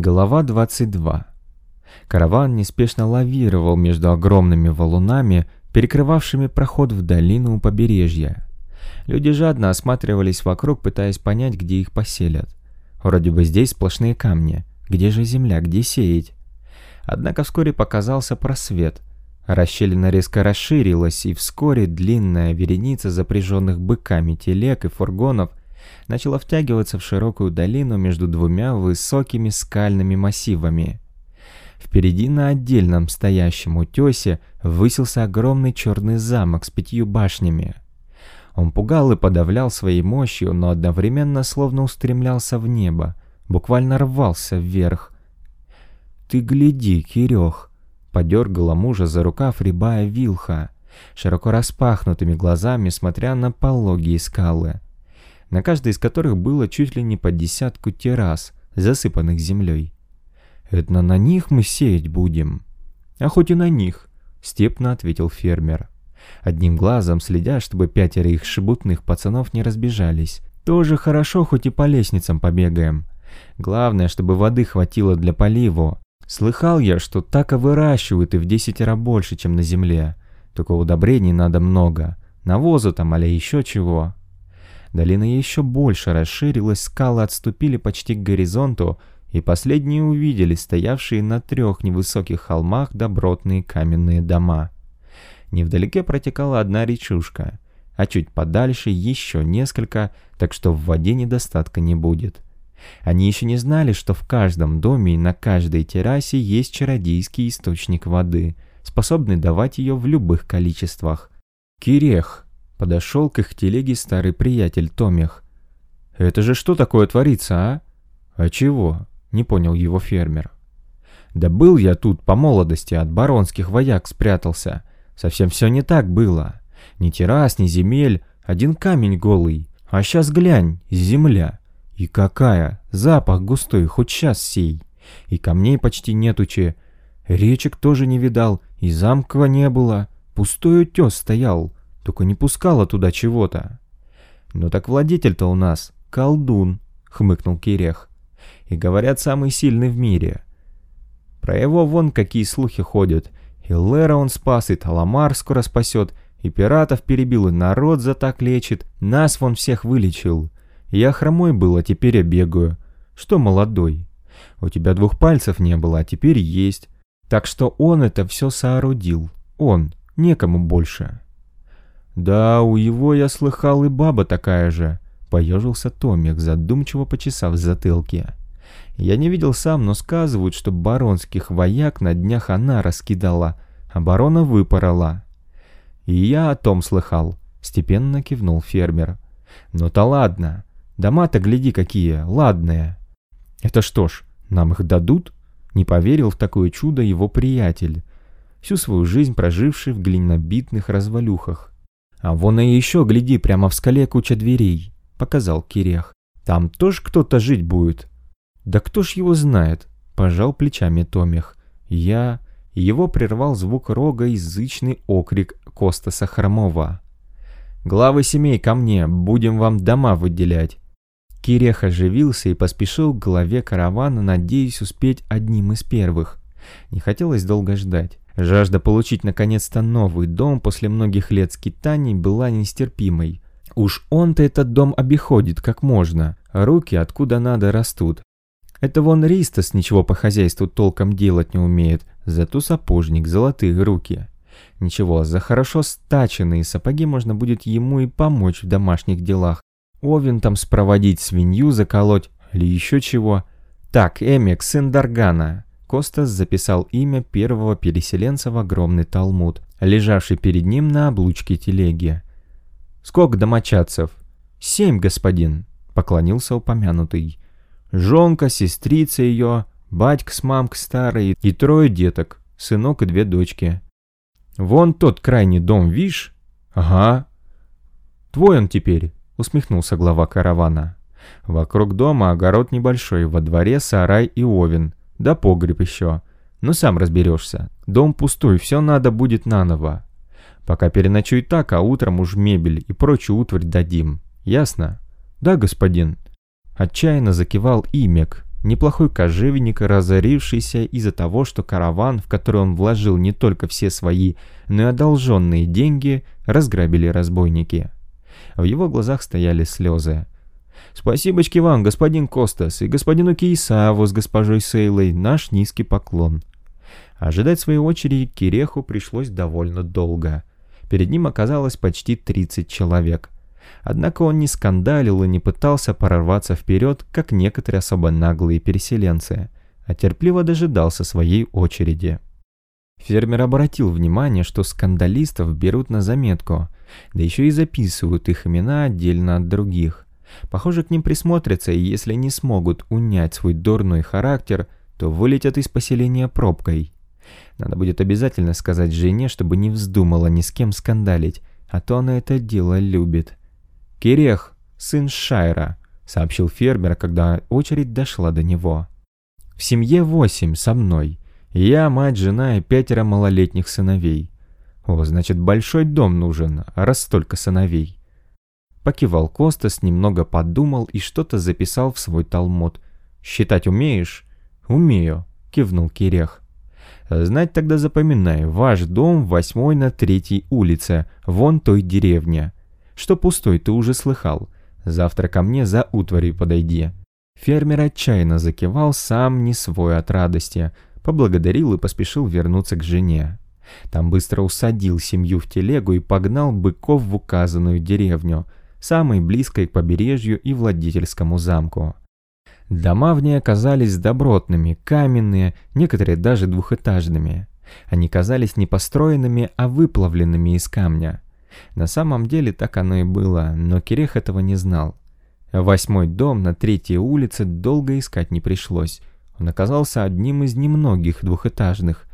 Глава 22. Караван неспешно лавировал между огромными валунами, перекрывавшими проход в долину у побережья. Люди жадно осматривались вокруг, пытаясь понять, где их поселят. Вроде бы здесь сплошные камни. Где же земля, где сеять? Однако вскоре показался просвет. Расщелина резко расширилась, и вскоре длинная вереница запряженных быками телег и фургонов начала втягиваться в широкую долину между двумя высокими скальными массивами. Впереди на отдельном стоящем утесе высился огромный черный замок с пятью башнями. Он пугал и подавлял своей мощью, но одновременно словно устремлялся в небо, буквально рвался вверх. «Ты гляди, Кирех!» — подергала мужа за рукав рябая вилха, широко распахнутыми глазами смотря на пологие скалы, на каждой из которых было чуть ли не по десятку террас, засыпанных землей. «Это на них мы сеять будем?» «А хоть и на них», — степно ответил фермер. Одним глазом следя, чтобы пятеро их шебутных пацанов не разбежались. «Тоже хорошо, хоть и по лестницам побегаем. Главное, чтобы воды хватило для поливу. Слыхал я, что так и выращивают и в десятеро больше, чем на земле. Только удобрений надо много. Навозу там, или еще чего». Долина еще больше расширилась, скалы отступили почти к горизонту, и последние увидели стоявшие на трех невысоких холмах добротные каменные дома. Невдалеке протекала одна речушка, а чуть подальше еще несколько, так что в воде недостатка не будет. Они еще не знали, что в каждом доме и на каждой террасе есть чародейский источник воды, способный давать ее в любых количествах. Кирех подошел к их телеге старый приятель Томих. «Это же что такое творится, а?» «А чего?» — не понял его фермер. «Да был я тут по молодости, от баронских вояк спрятался. Совсем все не так было. Ни террас, ни земель, один камень голый. А сейчас глянь, земля. И какая, запах густой, хоть сейчас сей. И камней почти нетучи. Речек тоже не видал, и замка не было. Пустой утес стоял, только не пускала туда чего-то. «Ну так владетель-то у нас колдун», — хмыкнул Кирех. «И говорят, самый сильный в мире. Про его вон какие слухи ходят. И Лера он спас, и Таламар скоро спасет, и пиратов перебил, и народ за так лечит. Нас вон всех вылечил. Я хромой был, а теперь я бегаю. Что молодой? У тебя двух пальцев не было, а теперь есть. Так что он это все соорудил. Он, некому больше». «Да, у его, я слыхал, и баба такая же», — поежился Томик, задумчиво почесав затылки. «Я не видел сам, но сказывают, что баронских вояк на днях она раскидала, а барона выпорола». «И я о том слыхал», — степенно кивнул фермер. «Ну-то ладно. Дома-то гляди какие, ладные». «Это что ж, нам их дадут?» Не поверил в такое чудо его приятель, всю свою жизнь проживший в глинобитных развалюхах. «А вон и еще, гляди, прямо в скале куча дверей», — показал Кирех. «Там тоже кто-то жить будет?» «Да кто ж его знает?» — пожал плечами Томих. «Я...» Его прервал звук рога и язычный окрик Костаса Хромова. «Главы семей ко мне, будем вам дома выделять!» Кирех оживился и поспешил к главе каравана, надеясь успеть одним из первых. Не хотелось долго ждать. Жажда получить наконец-то новый дом после многих лет скитаний была нестерпимой. Уж он-то этот дом обиходит как можно, руки откуда надо растут. Это вон Ристос ничего по хозяйству толком делать не умеет, зато сапожник, золотые руки. Ничего, за хорошо стаченные сапоги можно будет ему и помочь в домашних делах. Овен там спроводить, свинью заколоть или еще чего. Так, Эмик, сын Даргана, Костас записал имя первого переселенца в огромный талмуд, лежавший перед ним на облучке телеги. «Сколько домочадцев?» «Семь, господин», — поклонился упомянутый. «Жонка, сестрица ее, батька с мамкой старой и трое деток, сынок и две дочки. Вон тот крайний дом, видишь? Ага. Твой он теперь, усмехнулся глава каравана. Вокруг дома огород небольшой, во дворе сарай и овен, да погреб еще. Ну сам разберешься. Дом пустой, все надо будет наново. Пока переночуй так, а утром уж мебель и прочую утварь дадим. Ясно? Да, господин. Отчаянно закивал Имек, Неплохой кожевенник, разорившийся из-за того, что караван, в который он вложил не только все свои, но и одолженные деньги, разграбили разбойники. В его глазах стояли слезы. «Спасибочки вам, господин Костас, и господину Кейсаву с госпожой Сейлой наш низкий поклон». Ожидать своей очереди Киреху пришлось довольно долго. Перед ним оказалось почти 30 человек. Однако он не скандалил и не пытался прорваться вперед, как некоторые особо наглые переселенцы, а терпеливо дожидался своей очереди. Фермер обратил внимание, что скандалистов берут на заметку, да еще и записывают их имена отдельно от других. Похоже, к ним присмотрятся, и если не смогут унять свой дурной характер, то вылетят из поселения пробкой. Надо будет обязательно сказать жене, чтобы не вздумала ни с кем скандалить, а то она это дело любит. «Кирех, сын Шайра», — сообщил фермер, когда очередь дошла до него. «В семье восемь со мной. Я, мать, жена и пятеро малолетних сыновей. О, значит, большой дом нужен, раз столько сыновей». Покивал Костас, немного подумал и что-то записал в свой талмуд. «Считать умеешь?» «Умею», — кивнул Кирех. «Знать тогда запоминай, ваш дом восьмой на третьей улице, вон той деревня. Что пустой, ты уже слыхал. Завтра ко мне за утварью подойди». Фермер отчаянно закивал, сам не свой от радости, поблагодарил и поспешил вернуться к жене. Там быстро усадил семью в телегу и погнал быков в указанную деревню, самой близкой к побережью и владительскому замку. Дома в ней оказались добротными, каменные, некоторые даже двухэтажными. Они казались не построенными, а выплавленными из камня. На самом деле так оно и было, но Кирех этого не знал. Восьмой дом на третьей улице долго искать не пришлось. Он оказался одним из немногих двухэтажных.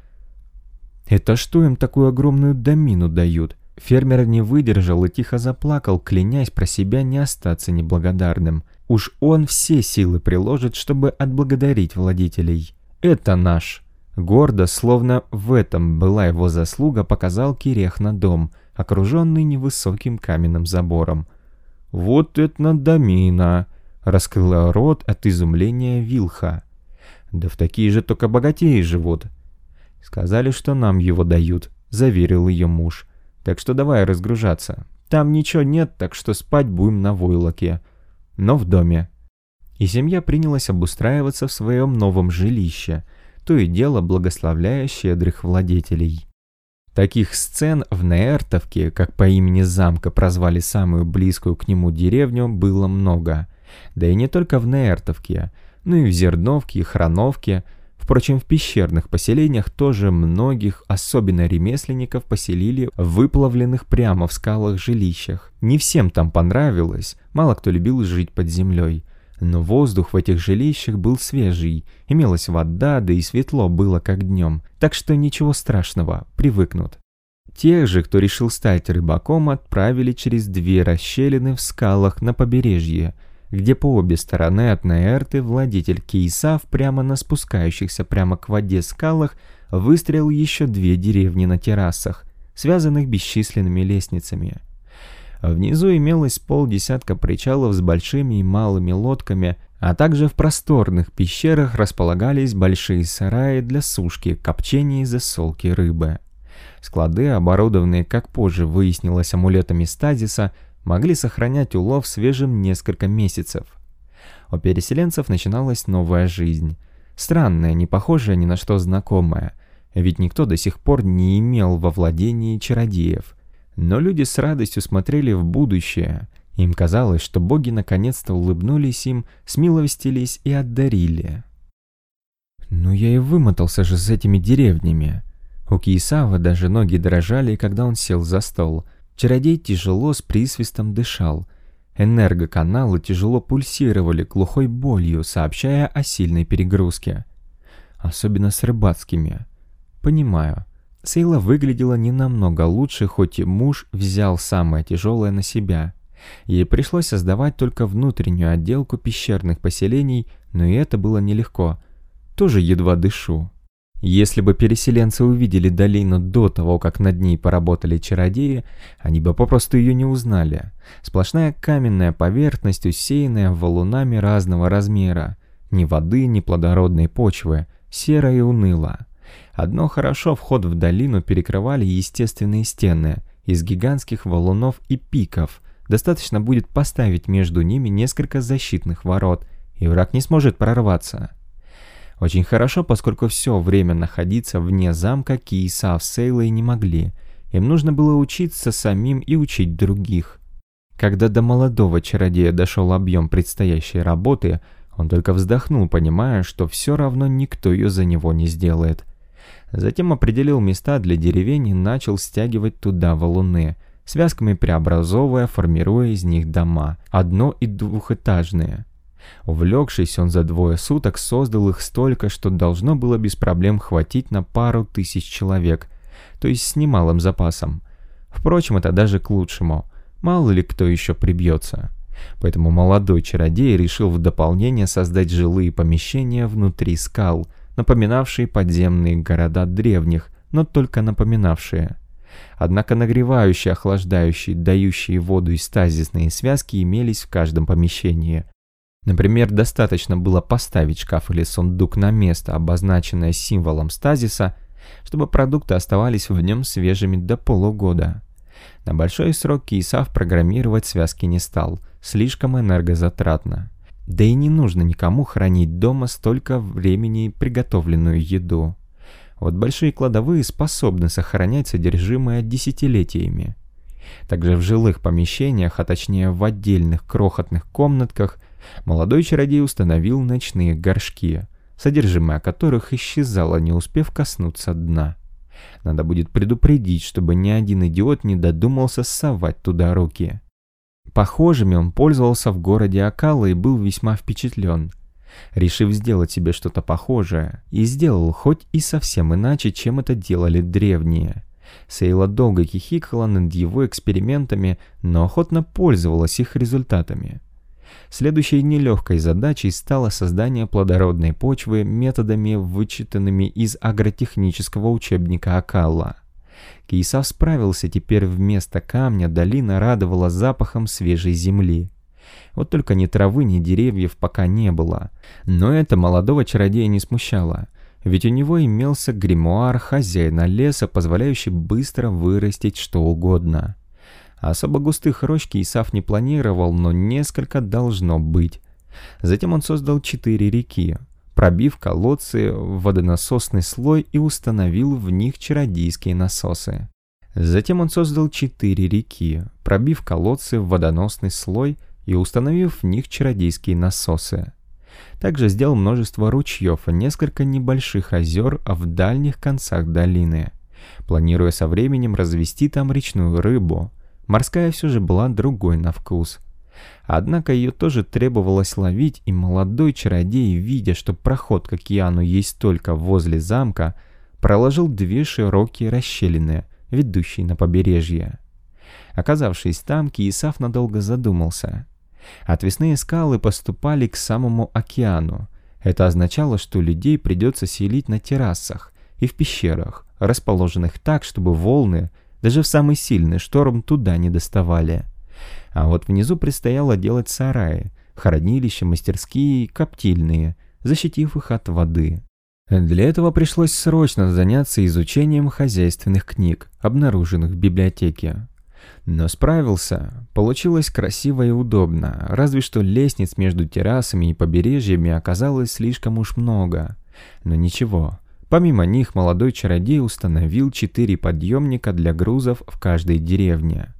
«Это что им такую огромную домину дают?» Фермер не выдержал и тихо заплакал, клянясь про себя не остаться неблагодарным. Уж он все силы приложит, чтобы отблагодарить владителей. «Это наш!» Гордо, словно в этом была его заслуга, показал Кирех на дом – окруженный невысоким каменным забором. «Вот это надомина!» — раскрыла рот от изумления Вилха. «Да в такие же только богатеи живут!» «Сказали, что нам его дают», — заверил ее муж. «Так что давай разгружаться. Там ничего нет, так что спать будем на войлоке. Но в доме». И семья принялась обустраиваться в своем новом жилище, то и дело благословляя щедрых владетелей. Таких сцен в Неэртовке, как по имени замка прозвали самую близкую к нему деревню, было много. Да и не только в Неэртовке, но и в Зерновке и Храновке. Впрочем, в пещерных поселениях тоже многих, особенно ремесленников, поселили в выплавленных прямо в скалах жилищах. Не всем там понравилось, мало кто любил жить под землей. Но воздух в этих жилищах был свежий, имелась вода, да и светло было как днем, так что ничего страшного, привыкнут. Тех же, кто решил стать рыбаком, отправили через две расщелины в скалах на побережье, где по обе стороны от Наэрты владетель Кейсав прямо на спускающихся прямо к воде скалах выстроил еще две деревни на террасах, связанных бесчисленными лестницами. Внизу имелось полдесятка причалов с большими и малыми лодками, а также в просторных пещерах располагались большие сараи для сушки, копчения и засолки рыбы. Склады, оборудованные, как позже выяснилось, амулетами стазиса, могли сохранять улов свежим несколько месяцев. У переселенцев начиналась новая жизнь. Странная, не похожая ни на что знакомая. Ведь никто до сих пор не имел во владении чародеев – но люди с радостью смотрели в будущее. Им казалось, что боги наконец-то улыбнулись им, смилостились и отдарили. «Ну я и вымотался же с этими деревнями». У Киесава даже ноги дрожали, когда он сел за стол. Чародей тяжело с присвистом дышал. Энергоканалы тяжело пульсировали глухой болью, сообщая о сильной перегрузке. Особенно с рыбацкими. Понимаю. Сейла выглядела не намного лучше, хоть и муж взял самое тяжелое на себя. Ей пришлось создавать только внутреннюю отделку пещерных поселений, но и это было нелегко. Тоже едва дышу. Если бы переселенцы увидели долину до того, как над ней поработали чародеи, они бы попросту ее не узнали. Сплошная каменная поверхность, усеянная валунами разного размера. Ни воды, ни плодородной почвы, серо и уныло. Одно хорошо, вход в долину перекрывали естественные стены из гигантских валунов и пиков. Достаточно будет поставить между ними несколько защитных ворот, и враг не сможет прорваться. Очень хорошо, поскольку все время находиться вне замка Киесав с Сейлой не могли. Им нужно было учиться самим и учить других. Когда до молодого чародея дошел объем предстоящей работы, он только вздохнул, понимая, что все равно никто ее за него не сделает. Затем определил места для деревень и начал стягивать туда валуны, связками преобразовывая, формируя из них дома, одно- и двухэтажные. Увлекшись, он за двое суток создал их столько, что должно было без проблем хватить на пару тысяч человек, то есть с немалым запасом. Впрочем, это даже к лучшему. Мало ли кто еще прибьется. Поэтому молодой чародей решил в дополнение создать жилые помещения внутри скал, напоминавшие подземные города древних, но только напоминавшие. Однако нагревающие, охлаждающие, дающие воду и стазисные связки имелись в каждом помещении. Например, достаточно было поставить шкаф или сундук на место, обозначенное символом стазиса, чтобы продукты оставались в нем свежими до полугода. На большой срок Кисав программировать связки не стал, слишком энергозатратно. Да и не нужно никому хранить дома столько времени приготовленную еду. Вот большие кладовые способны сохранять содержимое десятилетиями. Также в жилых помещениях, а точнее в отдельных крохотных комнатках, молодой чародей установил ночные горшки, содержимое которых исчезало, не успев коснуться дна. Надо будет предупредить, чтобы ни один идиот не додумался совать туда руки. Похожими он пользовался в городе Акала и был весьма впечатлен. Решив сделать себе что-то похожее, и сделал хоть и совсем иначе, чем это делали древние. Сейла долго хихикала над его экспериментами, но охотно пользовалась их результатами. Следующей нелегкой задачей стало создание плодородной почвы методами, вычитанными из агротехнического учебника Акалла. Кейсав справился теперь вместо камня, долина радовала запахом свежей земли. Вот только ни травы, ни деревьев пока не было. Но это молодого чародея не смущало, ведь у него имелся гримуар хозяина леса, позволяющий быстро вырастить что угодно. Особо густых рощ Исаф не планировал, но несколько должно быть. Затем он создал четыре реки, пробив колодцы в водонасосный слой и установил в них чародейские насосы. Затем он создал четыре реки, пробив колодцы в водоносный слой и установив в них чародейские насосы. Также сделал множество ручьев и несколько небольших озер в дальних концах долины, планируя со временем развести там речную рыбу – Морская все же была другой на вкус. Однако ее тоже требовалось ловить, и молодой чародей, видя, что проход к океану есть только возле замка, проложил две широкие расщелины, ведущие на побережье. Оказавшись там, Киесав надолго задумался. Отвесные скалы поступали к самому океану. Это означало, что людей придется селить на террасах и в пещерах, расположенных так, чтобы волны даже в самый сильный шторм туда не доставали. А вот внизу предстояло делать сараи, хранилища, мастерские, коптильные, защитив их от воды. Для этого пришлось срочно заняться изучением хозяйственных книг, обнаруженных в библиотеке. Но справился, получилось красиво и удобно, разве что лестниц между террасами и побережьями оказалось слишком уж много. Но ничего, Помимо них молодой чародей установил четыре подъемника для грузов в каждой деревне.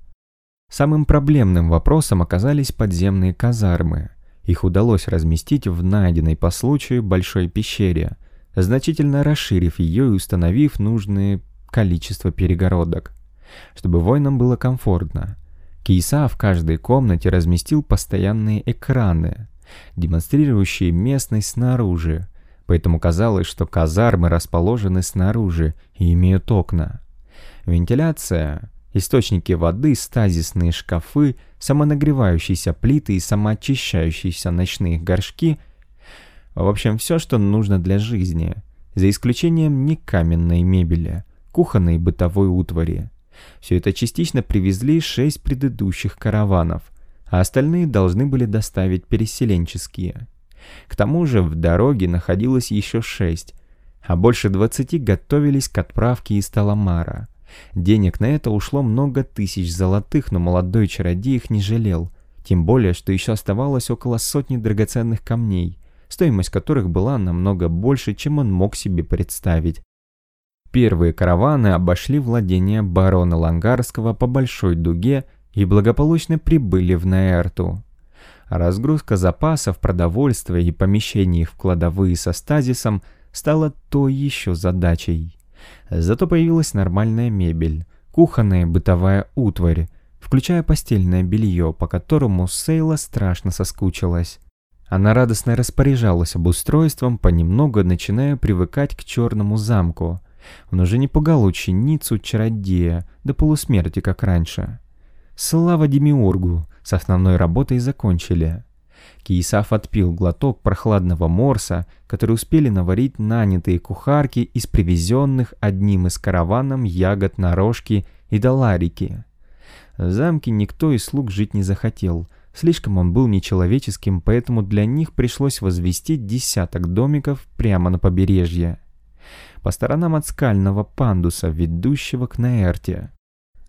Самым проблемным вопросом оказались подземные казармы. Их удалось разместить в найденной по случаю большой пещере, значительно расширив ее и установив нужное количество перегородок, чтобы воинам было комфортно. Кейса в каждой комнате разместил постоянные экраны, демонстрирующие местность снаружи, поэтому казалось, что казармы расположены снаружи и имеют окна. Вентиляция, источники воды, стазисные шкафы, самонагревающиеся плиты и самоочищающиеся ночные горшки – в общем, все, что нужно для жизни, за исключением не каменной мебели, кухонной и бытовой утвари. Все это частично привезли шесть предыдущих караванов, а остальные должны были доставить переселенческие – К тому же в дороге находилось еще шесть, а больше двадцати готовились к отправке из Таламара. Денег на это ушло много тысяч золотых, но молодой чародей их не жалел, тем более, что еще оставалось около сотни драгоценных камней, стоимость которых была намного больше, чем он мог себе представить. Первые караваны обошли владение барона Лангарского по большой дуге и благополучно прибыли в Наэрту. Разгрузка запасов, продовольствия и помещений в кладовые со стазисом стала той еще задачей. Зато появилась нормальная мебель, кухонная бытовая утварь, включая постельное белье, по которому Сейла страшно соскучилась. Она радостно распоряжалась обустройством, понемногу начиная привыкать к черному замку. Он уже не пугал ученицу чародея до полусмерти, как раньше. Слава Демиургу, с основной работой закончили. Киесав отпил глоток прохладного морса, который успели наварить нанятые кухарки из привезенных одним из караваном ягод на рожки и доларики. В замке никто из слуг жить не захотел, слишком он был нечеловеческим, поэтому для них пришлось возвести десяток домиков прямо на побережье. По сторонам от скального пандуса, ведущего к Наэрте.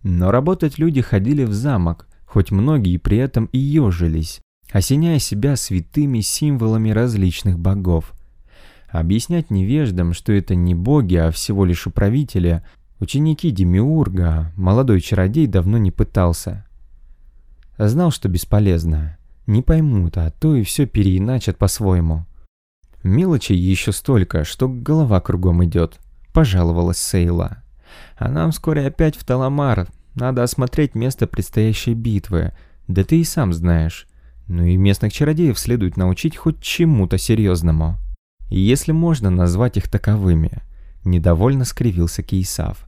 Но работать люди ходили в замок, хоть многие при этом и ежились, осеняя себя святыми символами различных богов. Объяснять невеждам, что это не боги, а всего лишь управители, ученики Демиурга, молодой чародей давно не пытался. Знал, что бесполезно. Не поймут, а то и все переиначат по-своему. Мелочей еще столько, что голова кругом идет, пожаловалась Сейла. А нам вскоре опять в Таламар. Надо осмотреть место предстоящей битвы. Да ты и сам знаешь. Ну и местных чародеев следует научить хоть чему-то серьезному. Если можно назвать их таковыми. Недовольно скривился Кейсав.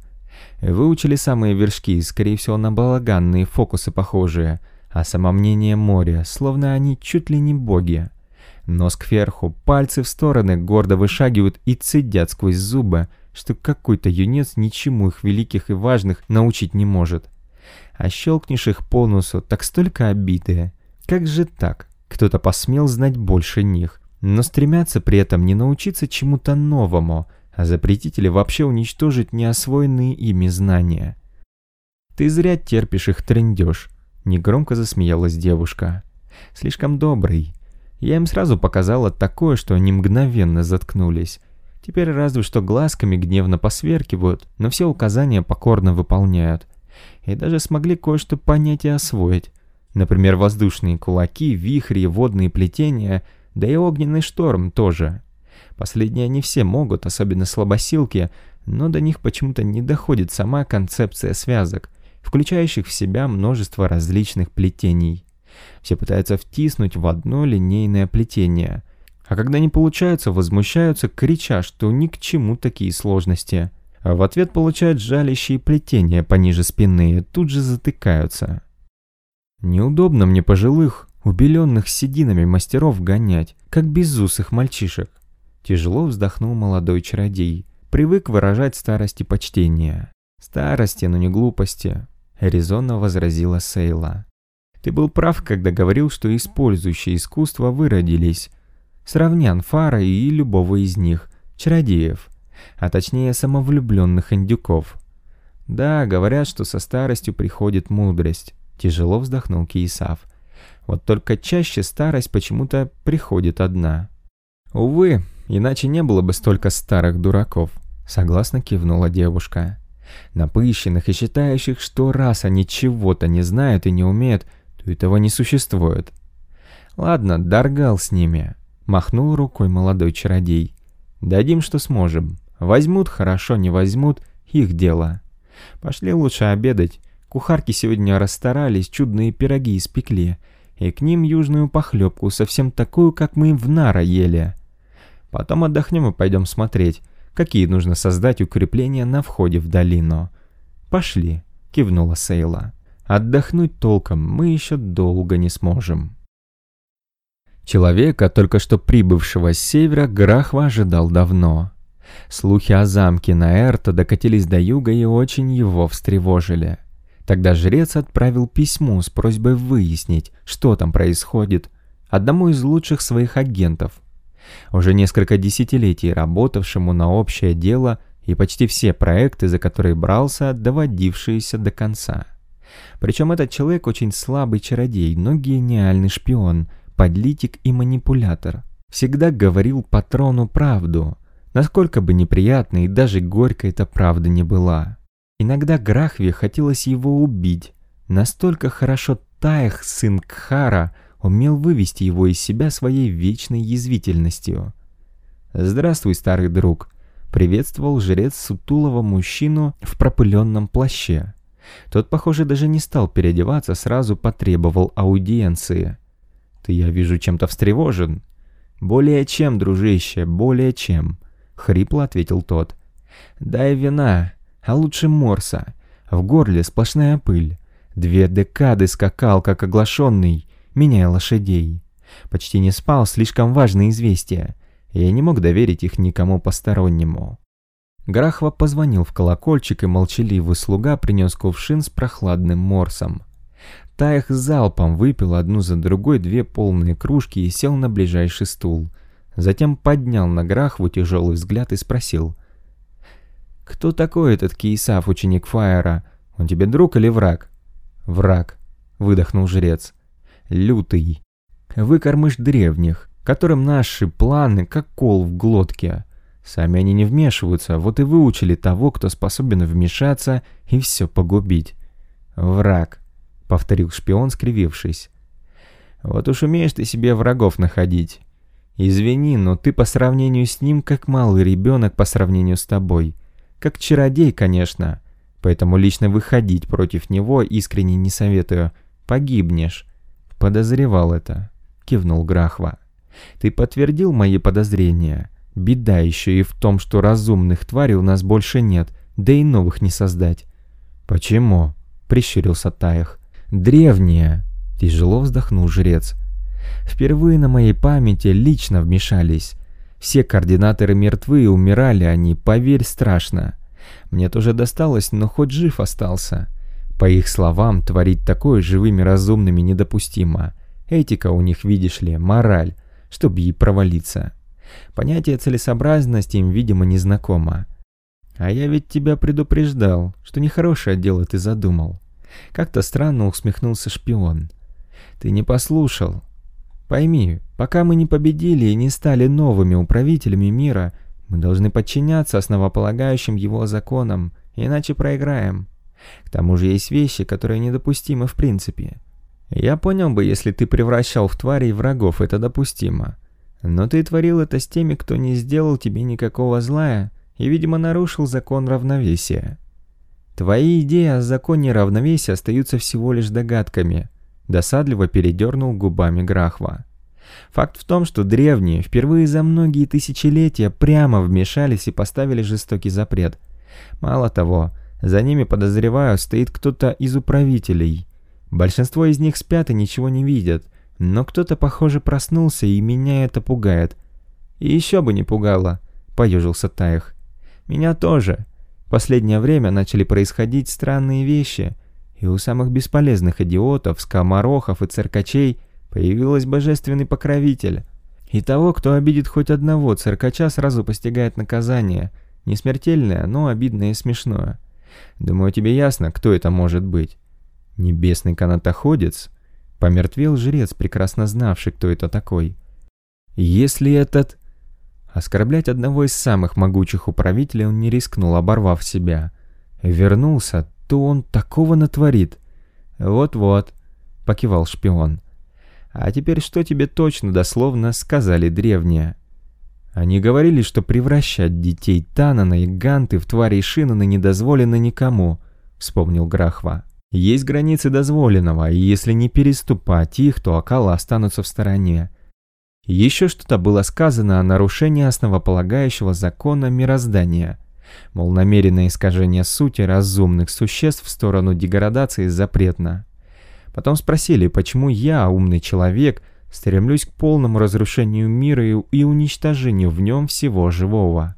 Выучили самые вершки, скорее всего, на балаганные фокусы похожие, а самомнение моря, словно они чуть ли не боги. Нос кверху, пальцы в стороны гордо вышагивают и цедят сквозь зубы, что какой-то юнец ничему их великих и важных научить не может. А щелкнешь их по носу, так столько обиды. Как же так? Кто-то посмел знать больше них, но стремятся при этом не научиться чему-то новому, а запретить или вообще уничтожить неосвоенные ими знания. «Ты зря терпишь их трындеж», — негромко засмеялась девушка. «Слишком добрый. Я им сразу показала такое, что они мгновенно заткнулись. Теперь разве что глазками гневно посверкивают, но все указания покорно выполняют. И даже смогли кое-что понять и освоить. Например, воздушные кулаки, вихри, водные плетения, да и огненный шторм тоже. Последние не все могут, особенно слабосилки, но до них почему-то не доходит сама концепция связок, включающих в себя множество различных плетений. Все пытаются втиснуть в одно линейное плетение, а когда не получается, возмущаются, крича, что ни к чему такие сложности. А в ответ получают жалящие плетения пониже спины и тут же затыкаются. Неудобно мне пожилых, убеленных сединами мастеров гонять, как безусых мальчишек. Тяжело вздохнул молодой чародей. Привык выражать старости почтения. Старости, но не глупости, резонно возразила Сейла. Ты был прав, когда говорил, что использующие искусство выродились. Сравнян Фара и любого из них, чародеев, а точнее самовлюбленных индюков. Да, говорят, что со старостью приходит мудрость. Тяжело вздохнул Киесав. Вот только чаще старость почему-то приходит одна. Увы, иначе не было бы столько старых дураков, согласно кивнула девушка. Напыщенных и считающих, что раз они чего-то не знают и не умеют, этого не существует. Ладно, Даргал с ними. Махнул рукой молодой чародей. Дадим, что сможем. Возьмут, хорошо, не возьмут, их дело. Пошли лучше обедать, Кухарки сегодня расстарались, чудные пироги испекли, и к ним южную похлебку, совсем такую, как мы в Нара ели. Потом отдохнем и пойдем смотреть, какие нужно создать укрепления на входе в долину. «Пошли», — кивнула Сейла. «Отдохнуть толком мы еще долго не сможем». Человека, только что прибывшего с севера, Грахва ожидал давно. Слухи о замке Наэрта докатились до юга и очень его встревожили. Тогда жрец отправил письмо с просьбой выяснить, что там происходит, одному из лучших своих агентов. Уже несколько десятилетий работавшему на общее дело и почти все проекты, за которые брался, доводившиеся до конца. Причем этот человек очень слабый чародей, но гениальный шпион, подлитик и манипулятор. Всегда говорил патрону правду, насколько бы неприятной и даже горькой эта правда не была. Иногда Грахве хотелось его убить, настолько хорошо Таях, сын Кхара, умел вывести его из себя своей вечной язвительностью. «Здравствуй, старый друг», — приветствовал жрец сутулого мужчину в пропыленном плаще. Тот, похоже, даже не стал переодеваться, сразу потребовал аудиенции. «Ты, я вижу, чем-то встревожен». «Более чем, дружище, более чем», — хрипло ответил тот. «Дай вина, а лучше морса. В горле сплошная пыль. Две декады скакал, как оглашенный, меняя лошадей. Почти не спал, слишком важные известия. Я не мог доверить их никому постороннему. Грахва позвонил в колокольчик, и молчаливый слуга принес кувшин с прохладным морсом. Таях залпом выпил одну за другой две полные кружки и сел на ближайший стул. Затем поднял на Грахву тяжелый взгляд и спросил. «Кто такой этот Киесав, ученик Фаера? Он тебе друг или враг?» «Враг», — выдохнул жрец. «Лютый. Выкормыш древних, которым наши планы как кол в глотке. Сами они не вмешиваются, вот и выучили того, кто способен вмешаться и все погубить. Враг», — повторил шпион, скривившись. «Вот уж умеешь ты себе врагов находить. Извини, но ты по сравнению с ним как малый ребенок по сравнению с тобой. Как чародей, конечно, поэтому лично выходить против него искренне не советую. Погибнешь. Подозревал это, кивнул Грахва. Ты подтвердил мои подозрения. Беда еще и в том, что разумных тварей у нас больше нет, да и новых не создать. Почему? Прищурился Таях. Древние. Тяжело вздохнул жрец. Впервые на моей памяти лично вмешались. Все координаторы мертвы и умирали они, поверь, страшно. Мне тоже досталось, но хоть жив остался. По их словам, творить такое живыми разумными недопустимо. Этика у них, видишь ли, мораль, чтобы ей провалиться. Понятие целесообразности им, видимо, незнакомо. А я ведь тебя предупреждал, что нехорошее дело ты задумал. Как-то странно усмехнулся шпион. Ты не послушал. Пойми, пока мы не победили и не стали новыми управителями мира, мы должны подчиняться основополагающим его законам, иначе проиграем. К тому же есть вещи, которые недопустимы в принципе. Я понял бы, если ты превращал в тварей врагов, это допустимо. Но ты творил это с теми, кто не сделал тебе никакого зла и, видимо, нарушил закон равновесия. Твои идеи о законе равновесия остаются всего лишь догадками. Досадливо передернул губами Грахва. Факт в том, что древние впервые за многие тысячелетия прямо вмешались и поставили жестокий запрет. Мало того, за ними, подозреваю, стоит кто-то из управителей. Большинство из них спят и ничего не видят, но кто-то, похоже, проснулся, и меня это пугает. И еще бы не пугало, поежился Таях. Меня тоже. Последнее время начали происходить странные вещи, и у самых бесполезных идиотов, скоморохов и циркачей Появилась божественный покровитель. И того, кто обидит хоть одного циркача, сразу постигает наказание. Не смертельное, но обидное и смешное. Думаю, тебе ясно, кто это может быть. Небесный канатоходец? Помертвел жрец, прекрасно знавший, кто это такой. Если этот... Оскорблять одного из самых могучих управителей он не рискнул, оборвав себя. Вернулся, то он такого натворит. Вот-вот, покивал шпион. А теперь что тебе точно дословно сказали древние? Они говорили, что превращать детей Танана и Ганты в тварей Шинана не дозволено никому, вспомнил Грахва. Есть границы дозволенного, и если не переступать их, то Акала останутся в стороне. Еще что-то было сказано о нарушении основополагающего закона мироздания. Мол, намеренное искажение сути разумных существ в сторону деградации запретно. Потом спросили, почему я, умный человек, стремлюсь к полному разрушению мира и уничтожению в нем всего живого.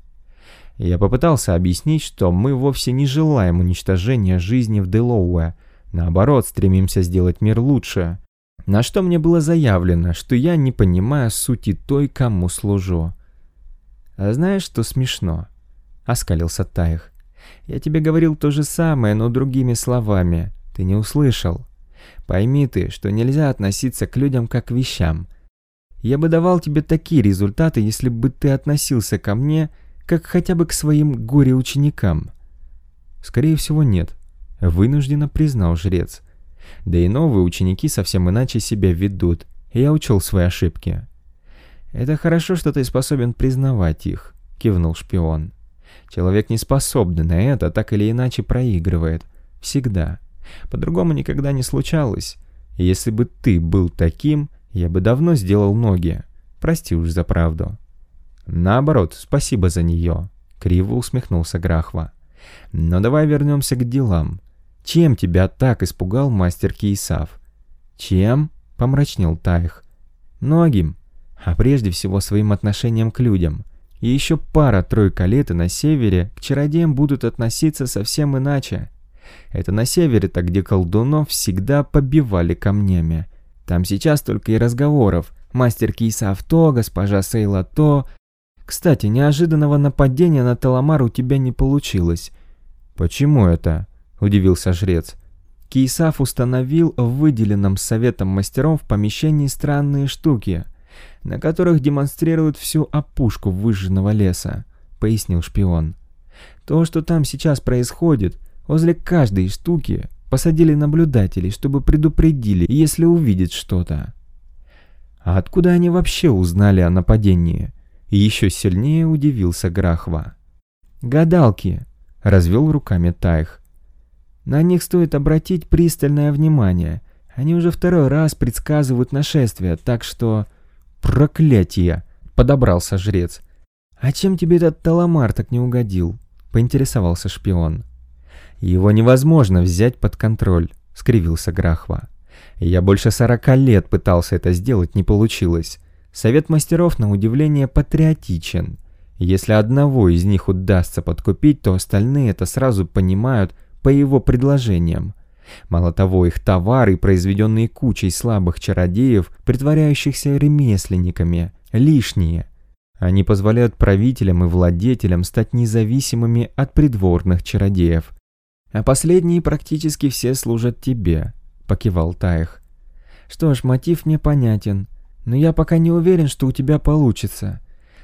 Я попытался объяснить, что мы вовсе не желаем уничтожения жизни в Делоуэ, наоборот, стремимся сделать мир лучше. На что мне было заявлено, что я не понимаю сути той, кому служу. «А знаешь, что смешно?» — оскалился Таих. «Я тебе говорил то же самое, но другими словами. Ты не услышал. Пойми ты, что нельзя относиться к людям как к вещам. Я бы давал тебе такие результаты, если бы ты относился ко мне, как хотя бы к своим горе-ученикам». «Скорее всего, нет», — вынужденно признал жрец. «Да и новые ученики совсем иначе себя ведут, и я учел свои ошибки». «Это хорошо, что ты способен признавать их», — кивнул шпион. «Человек, не способный на это, так или иначе проигрывает. Всегда. По-другому никогда не случалось. Если бы ты был таким, я бы давно сделал ноги. Прости уж за правду». «Наоборот, спасибо за нее», — криво усмехнулся Грахва. «Но давай вернемся к делам. Чем тебя так испугал мастер Кейсав?» «Чем?» — помрачнел Тайх. «Многим а прежде всего своим отношением к людям. И еще пара-тройка лет и на севере к чародеям будут относиться совсем иначе. Это на севере-то, где колдунов всегда побивали камнями. Там сейчас только и разговоров. Мастер Кейсав то, госпожа Сейла то. Кстати, неожиданного нападения на Таламар у тебя не получилось. «Почему это?» – удивился жрец. Кейсав установил в выделенном советом мастеров в помещении странные штуки – на которых демонстрируют всю опушку выжженного леса», — пояснил шпион. «То, что там сейчас происходит, возле каждой штуки посадили наблюдателей, чтобы предупредили, если увидят что-то». «А откуда они вообще узнали о нападении?» Еще сильнее удивился Грахва. «Гадалки!» — развел руками Тайх. «На них стоит обратить пристальное внимание. Они уже второй раз предсказывают нашествие, так что...» «Проклятие!» — подобрался жрец. «А чем тебе этот таламар так не угодил?» — поинтересовался шпион. «Его невозможно взять под контроль», — скривился Грахва. «Я больше сорока лет пытался это сделать, не получилось. Совет мастеров, на удивление, патриотичен. Если одного из них удастся подкупить, то остальные это сразу понимают по его предложениям. Мало того, их товары, произведенные кучей слабых чародеев, притворяющихся ремесленниками, лишние. Они позволяют правителям и владетелям стать независимыми от придворных чародеев. А последние практически все служат тебе, покивал Таих. Что ж, мотив мне понятен, но я пока не уверен, что у тебя получится.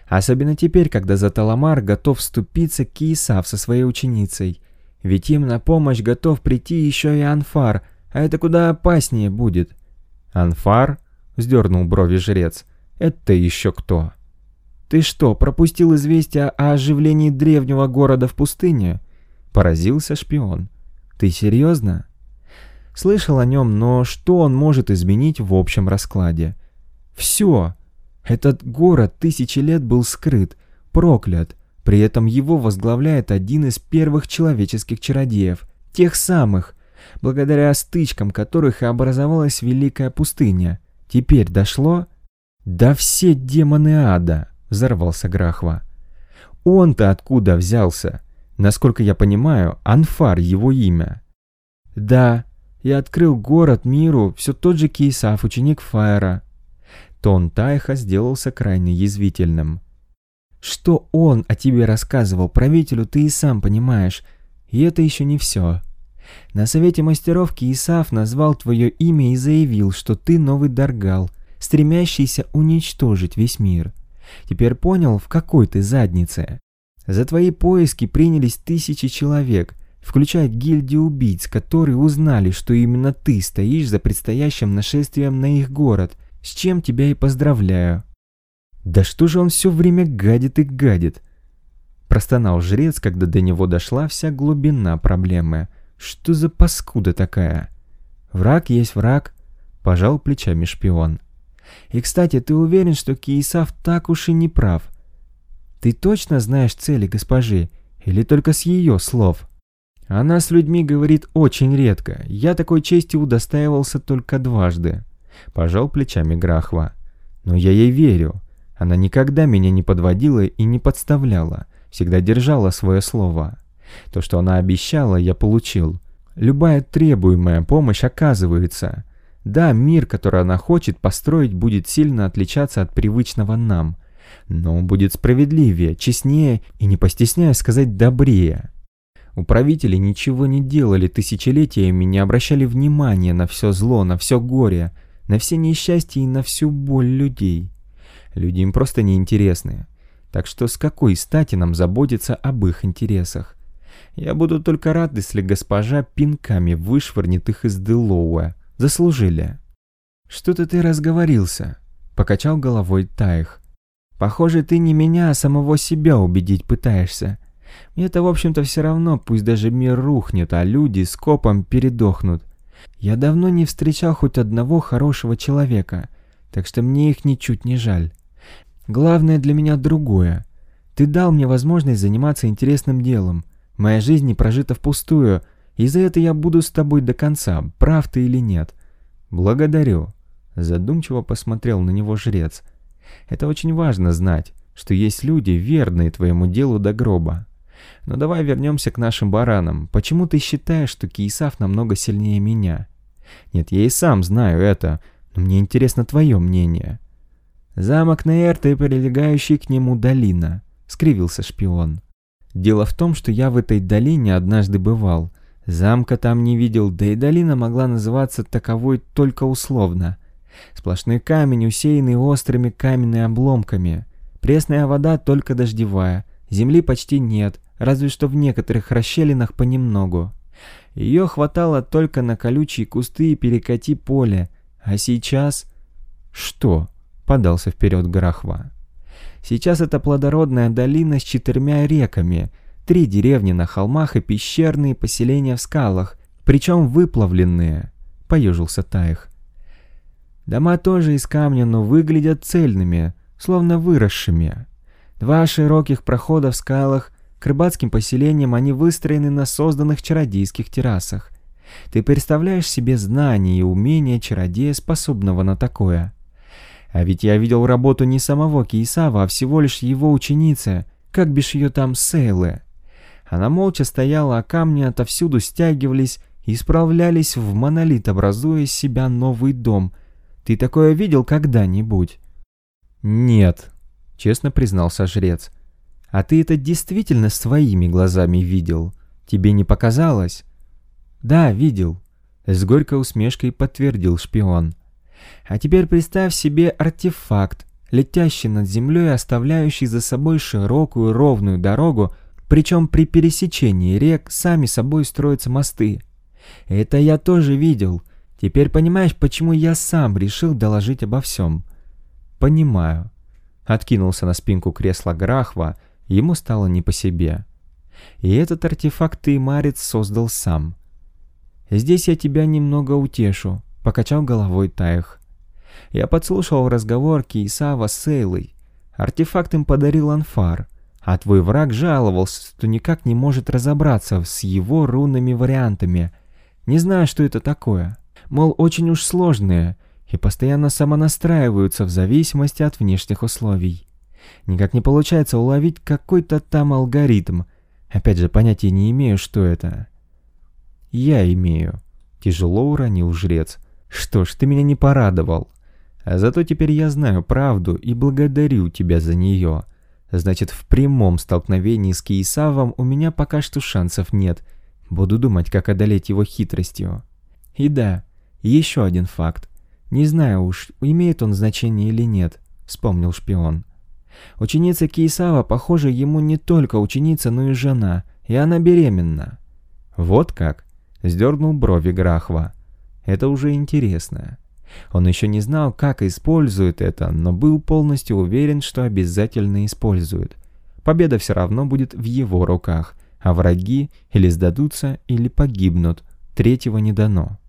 Особенно теперь, когда за Таламар готов вступиться Киесав со своей ученицей. Ведь им на помощь готов прийти еще и Анфар, а это куда опаснее будет. «Анфар?» — вздернул брови жрец. «Это еще кто?» «Ты что, пропустил известие о оживлении древнего города в пустыне?» Поразился шпион. «Ты серьезно?» Слышал о нем, но что он может изменить в общем раскладе? Все! Этот город тысячи лет был скрыт, проклят, при этом его возглавляет один из первых человеческих чародеев, тех самых, благодаря стычкам которых и образовалась Великая пустыня. Теперь дошло? «Да все демоны ада!» — взорвался Грахва. «Он-то откуда взялся? Насколько я понимаю, Анфар его имя». «Да, я открыл город миру, все тот же Кейсав, ученик Фаера». Тон Тайха сделался крайне язвительным. Что он о тебе рассказывал правителю, ты и сам понимаешь. И это еще не все. На совете мастеров Киесав назвал твое имя и заявил, что ты новый Даргал, стремящийся уничтожить весь мир. Теперь понял, в какой ты заднице. За твои поиски принялись тысячи человек, включая гильдию убийц, которые узнали, что именно ты стоишь за предстоящим нашествием на их город, с чем тебя и поздравляю. «Да что же он все время гадит и гадит?» Простонал жрец, когда до него дошла вся глубина проблемы. «Что за паскуда такая?» «Враг есть враг», — пожал плечами шпион. «И, кстати, ты уверен, что Киесав так уж и не прав? Ты точно знаешь цели госпожи, или только с ее слов?» «Она с людьми говорит очень редко. Я такой чести удостаивался только дважды», — пожал плечами Грахва. «Но я ей верю. Она никогда меня не подводила и не подставляла, всегда держала свое слово. То, что она обещала, я получил. Любая требуемая помощь оказывается. Да, мир, который она хочет построить, будет сильно отличаться от привычного нам. Но он будет справедливее, честнее и, не постесняясь сказать, добрее. Управители ничего не делали тысячелетиями, не обращали внимания на все зло, на все горе, на все несчастья и на всю боль людей. Люди им просто неинтересны. Так что с какой стати нам заботиться об их интересах? Я буду только рад, если госпожа пинками вышвырнет их из Делоуэ. Заслужили. «Что-то ты разговорился», — покачал головой Тайх. «Похоже, ты не меня, а самого себя убедить пытаешься. Мне это, в общем-то, все равно, пусть даже мир рухнет, а люди с копом передохнут. Я давно не встречал хоть одного хорошего человека, так что мне их ничуть не жаль. Главное для меня другое. Ты дал мне возможность заниматься интересным делом. Моя жизнь не прожита впустую, и за это я буду с тобой до конца, прав ты или нет. Благодарю. Задумчиво посмотрел на него жрец. Это очень важно знать, что есть люди, верные твоему делу до гроба. Но давай вернемся к нашим баранам. Почему ты считаешь, что Киесав намного сильнее меня? Нет, я и сам знаю это, но мне интересно твое мнение. Замок Нейрта и прилегающий к нему долина, скривился шпион. Дело в том, что я в этой долине однажды бывал. Замка там не видел, да и долина могла называться таковой только условно. Сплошной камень, усеянный острыми каменными обломками. Пресная вода только дождевая, земли почти нет, разве что в некоторых расщелинах понемногу. Ее хватало только на колючие кусты и перекати поле. А сейчас... Что? Подался вперед Грахва. Сейчас это плодородная долина с четырьмя реками, три деревни на холмах и пещерные поселения в скалах, причем выплавленные, поежился Таих. Дома тоже из камня, но выглядят цельными, словно выросшими. Два широких прохода в скалах к рыбацким поселениям они выстроены на созданных чародейских террасах. Ты представляешь себе знания и умения чародея, способного на такое? А ведь я видел работу не самого Кейсава, а всего лишь его ученицы, как бишь ее там, Сейлы. Она молча стояла, а камни отовсюду стягивались и справлялись в монолит, образуя из себя новый дом. Ты такое видел когда-нибудь? «Нет», — честно признался жрец. А ты это действительно своими глазами видел? Тебе не показалось? Да, видел. С горькой усмешкой подтвердил шпион. А теперь представь себе артефакт, летящий над землей, оставляющий за собой широкую ровную дорогу, причем при пересечении рек сами собой строятся мосты. Это я тоже видел. Теперь понимаешь, почему я сам решил доложить обо всем? Понимаю. Откинулся на спинку кресла Грахва, Ему стало не по себе. И этот артефакт ты, Марец, создал сам. «Здесь я тебя немного утешу», — покачал головой Таях. Я подслушал разговор Кейсава с Эйлой. Артефакт им подарил Анфар, а твой враг жаловался, что никак не может разобраться с его рунными вариантами. Не знаю, что это такое. Мол, очень уж сложные и постоянно самонастраиваются в зависимости от внешних условий. Никак не получается уловить какой-то там алгоритм. Опять же, понятия не имею, что это. Я имею. Тяжело уронил жрец. Что ж, ты меня не порадовал. А зато теперь я знаю правду и благодарю тебя за нее. Значит, в прямом столкновении с Кейсавом у меня пока что шансов нет. Буду думать, как одолеть его хитростью. И да, еще один факт. Не знаю уж, имеет он значение или нет, вспомнил шпион. Ученица Кейсава, похоже, ему не только ученица, но и жена, и она беременна. Вот как? Сдернул брови Грахва. Это уже интересно. Он еще не знал, как использует это, но был полностью уверен, что обязательно использует. Победа все равно будет в его руках, а враги или сдадутся, или погибнут. Третьего не дано.